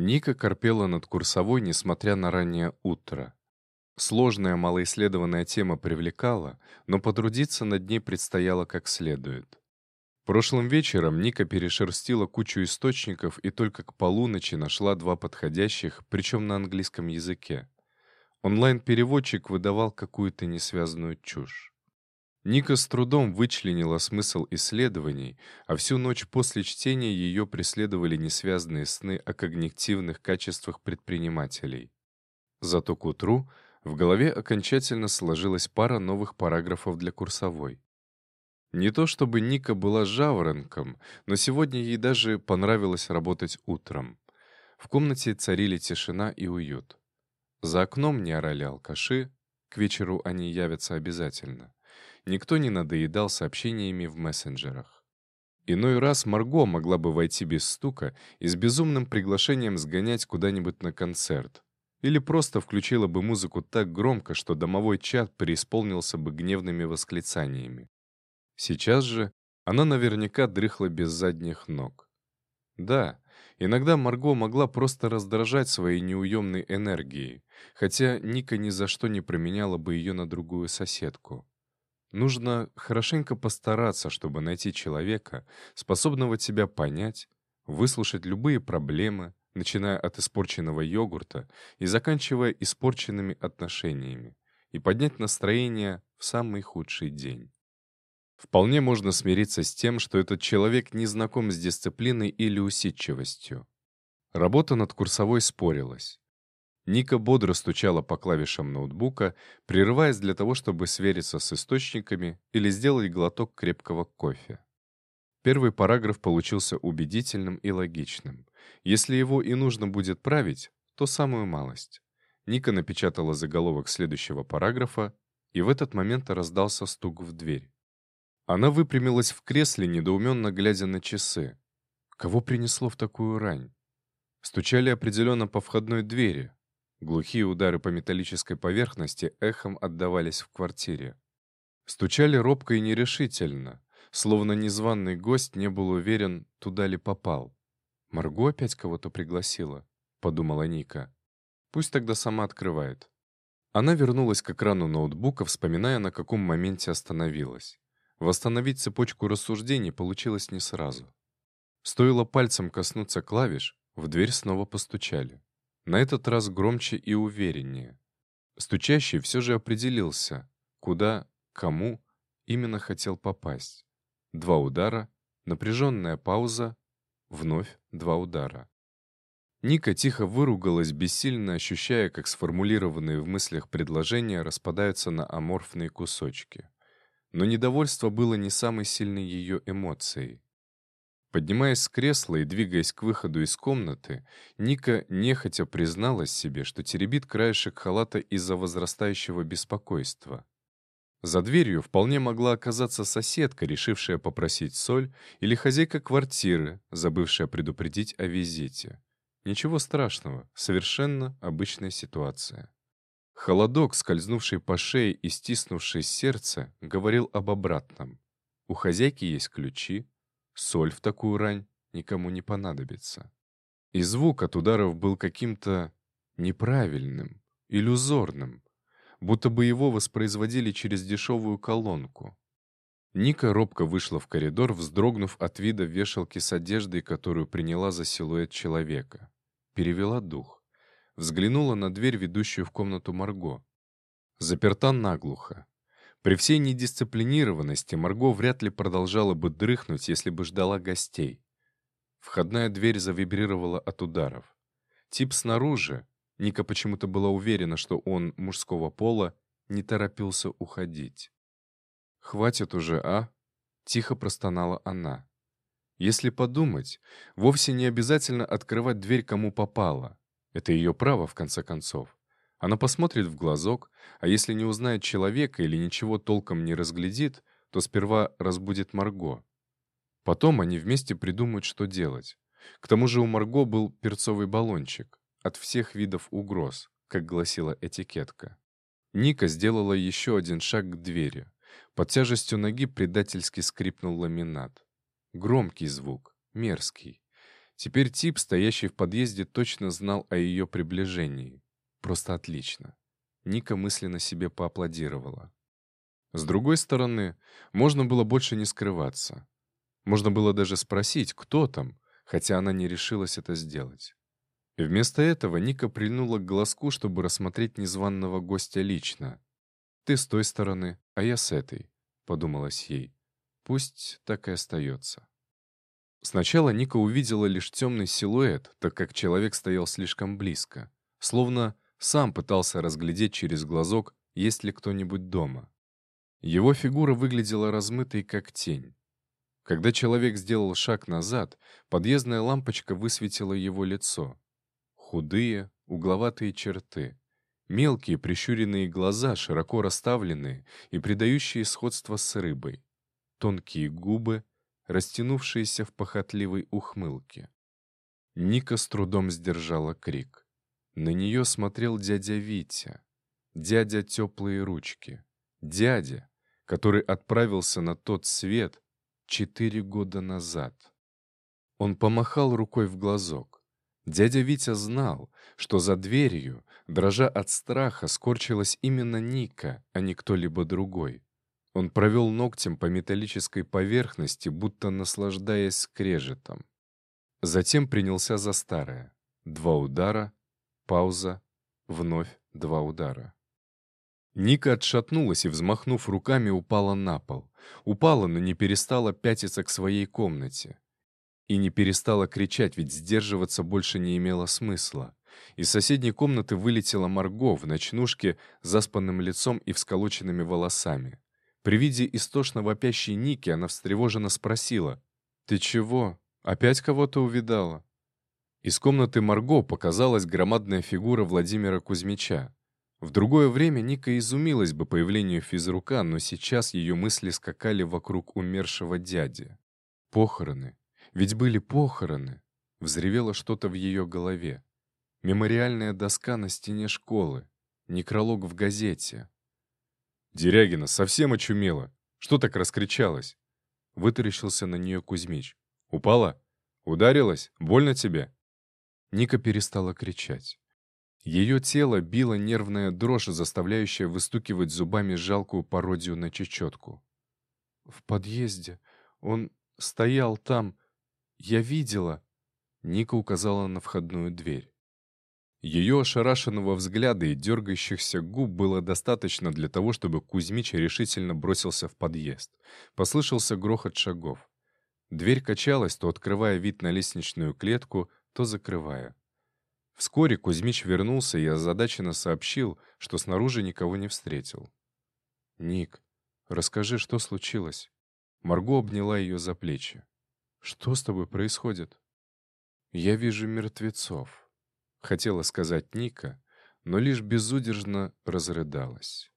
Ника корпела над курсовой, несмотря на раннее утро. Сложная малоисследованная тема привлекала, но потрудиться над ней предстояло как следует. Прошлым вечером Ника перешерстила кучу источников и только к полуночи нашла два подходящих, причем на английском языке. Онлайн-переводчик выдавал какую-то несвязанную чушь. Ника с трудом вычленила смысл исследований, а всю ночь после чтения ее преследовали несвязанные сны о когнитивных качествах предпринимателей. Зато к утру в голове окончательно сложилась пара новых параграфов для курсовой. Не то чтобы Ника была жаворонком, но сегодня ей даже понравилось работать утром. В комнате царили тишина и уют. За окном не орали алкаши, к вечеру они явятся обязательно. Никто не надоедал сообщениями в мессенджерах. Иной раз Марго могла бы войти без стука и с безумным приглашением сгонять куда-нибудь на концерт. Или просто включила бы музыку так громко, что домовой чат преисполнился бы гневными восклицаниями. Сейчас же она наверняка дрыхла без задних ног. Да, иногда Марго могла просто раздражать своей неуемной энергией, хотя Ника ни за что не променяла бы ее на другую соседку. Нужно хорошенько постараться, чтобы найти человека, способного тебя понять, выслушать любые проблемы, начиная от испорченного йогурта и заканчивая испорченными отношениями, и поднять настроение в самый худший день. Вполне можно смириться с тем, что этот человек не знаком с дисциплиной или усидчивостью. Работа над курсовой спорилась. Ника бодро стучала по клавишам ноутбука, прерываясь для того, чтобы свериться с источниками или сделать глоток крепкого кофе. Первый параграф получился убедительным и логичным. Если его и нужно будет править, то самую малость. Ника напечатала заголовок следующего параграфа, и в этот момент раздался стук в дверь. Она выпрямилась в кресле, недоуменно глядя на часы. Кого принесло в такую рань? Стучали определенно по входной двери, Глухие удары по металлической поверхности эхом отдавались в квартире. Стучали робко и нерешительно, словно незваный гость не был уверен, туда ли попал. «Марго опять кого-то пригласила», — подумала Ника. «Пусть тогда сама открывает». Она вернулась к экрану ноутбука, вспоминая, на каком моменте остановилась. Восстановить цепочку рассуждений получилось не сразу. Стоило пальцем коснуться клавиш, в дверь снова постучали. На этот раз громче и увереннее. Стучащий все же определился, куда, кому именно хотел попасть. Два удара, напряженная пауза, вновь два удара. Ника тихо выругалась, бессильно ощущая, как сформулированные в мыслях предложения распадаются на аморфные кусочки. Но недовольство было не самой сильной ее эмоцией. Поднимаясь с кресла и двигаясь к выходу из комнаты, Ника нехотя призналась себе, что теребит краешек халата из-за возрастающего беспокойства. За дверью вполне могла оказаться соседка, решившая попросить соль, или хозяйка квартиры, забывшая предупредить о визите. Ничего страшного, совершенно обычная ситуация. Холодок, скользнувший по шее и стиснувший сердце, говорил об обратном. У хозяйки есть ключи, Соль в такую рань никому не понадобится. И звук от ударов был каким-то неправильным, иллюзорным, будто бы его воспроизводили через дешевую колонку. Ника робко вышла в коридор, вздрогнув от вида вешалки с одеждой, которую приняла за силуэт человека. Перевела дух. Взглянула на дверь, ведущую в комнату Марго. Заперта наглухо. При всей недисциплинированности Марго вряд ли продолжала бы дрыхнуть, если бы ждала гостей. Входная дверь завибрировала от ударов. Тип снаружи, Ника почему-то была уверена, что он мужского пола, не торопился уходить. «Хватит уже, а?» — тихо простонала она. Если подумать, вовсе не обязательно открывать дверь кому попало. Это ее право, в конце концов. Она посмотрит в глазок, а если не узнает человека или ничего толком не разглядит, то сперва разбудит Марго. Потом они вместе придумают, что делать. К тому же у Марго был перцовый баллончик от всех видов угроз, как гласила этикетка. Ника сделала еще один шаг к двери. Под тяжестью ноги предательски скрипнул ламинат. Громкий звук, мерзкий. Теперь тип, стоящий в подъезде, точно знал о ее приближении. Просто отлично. Ника мысленно себе поаплодировала. С другой стороны, можно было больше не скрываться. Можно было даже спросить, кто там, хотя она не решилась это сделать. И вместо этого Ника прильнула к глазку, чтобы рассмотреть незваного гостя лично. «Ты с той стороны, а я с этой», — подумалось ей. «Пусть так и остается». Сначала Ника увидела лишь темный силуэт, так как человек стоял слишком близко. Словно сам пытался разглядеть через глазок, есть ли кто-нибудь дома. Его фигура выглядела размытой, как тень. Когда человек сделал шаг назад, подъездная лампочка высветила его лицо. Худые, угловатые черты. Мелкие прищуренные глаза, широко расставленные и придающие сходство с рыбой. Тонкие губы, растянувшиеся в похотливой ухмылке. Ника с трудом сдержала крик. На нее смотрел дядя Витя. Дядя теплые ручки. Дядя, который отправился на тот свет четыре года назад. Он помахал рукой в глазок. Дядя Витя знал, что за дверью, дрожа от страха, скорчилась именно Ника, а не кто-либо другой. Он провел ногтем по металлической поверхности, будто наслаждаясь скрежетом. Затем принялся за старое. Два удара, пауза, вновь два удара. Ника отшатнулась и, взмахнув руками, упала на пол. Упала, но не перестала пятиться к своей комнате. И не перестала кричать, ведь сдерживаться больше не имело смысла. Из соседней комнаты вылетела Марго в ночнушке, заспанным лицом и всколоченными волосами. При виде истошно вопящей Ники она встревоженно спросила. «Ты чего? Опять кого-то увидала?» Из комнаты Марго показалась громадная фигура Владимира Кузьмича. В другое время Ника изумилась бы появлению физрука, но сейчас ее мысли скакали вокруг умершего дяди. Похороны. Ведь были похороны. Взревело что-то в ее голове. Мемориальная доска на стене школы. Некролог в газете. Дерягина совсем очумела. Что так раскричалась? Вытаращился на нее Кузьмич. Упала? Ударилась? Больно тебе? Ника перестала кричать. Ее тело било нервная дрожь, заставляющая выстукивать зубами жалкую пародию на чечетку. «В подъезде. Он стоял там. Я видела». Ника указала на входную дверь. Ее ошарашенного взгляда и дергающихся губ было достаточно для того, чтобы Кузьмич решительно бросился в подъезд. Послышался грохот шагов. Дверь качалась, то открывая вид на лестничную клетку, то закрывая. Вскоре Кузьмич вернулся и озадаченно сообщил, что снаружи никого не встретил. «Ник, расскажи, что случилось?» Марго обняла ее за плечи. «Что с тобой происходит?» «Я вижу мертвецов», — хотела сказать Ника, но лишь безудержно разрыдалась.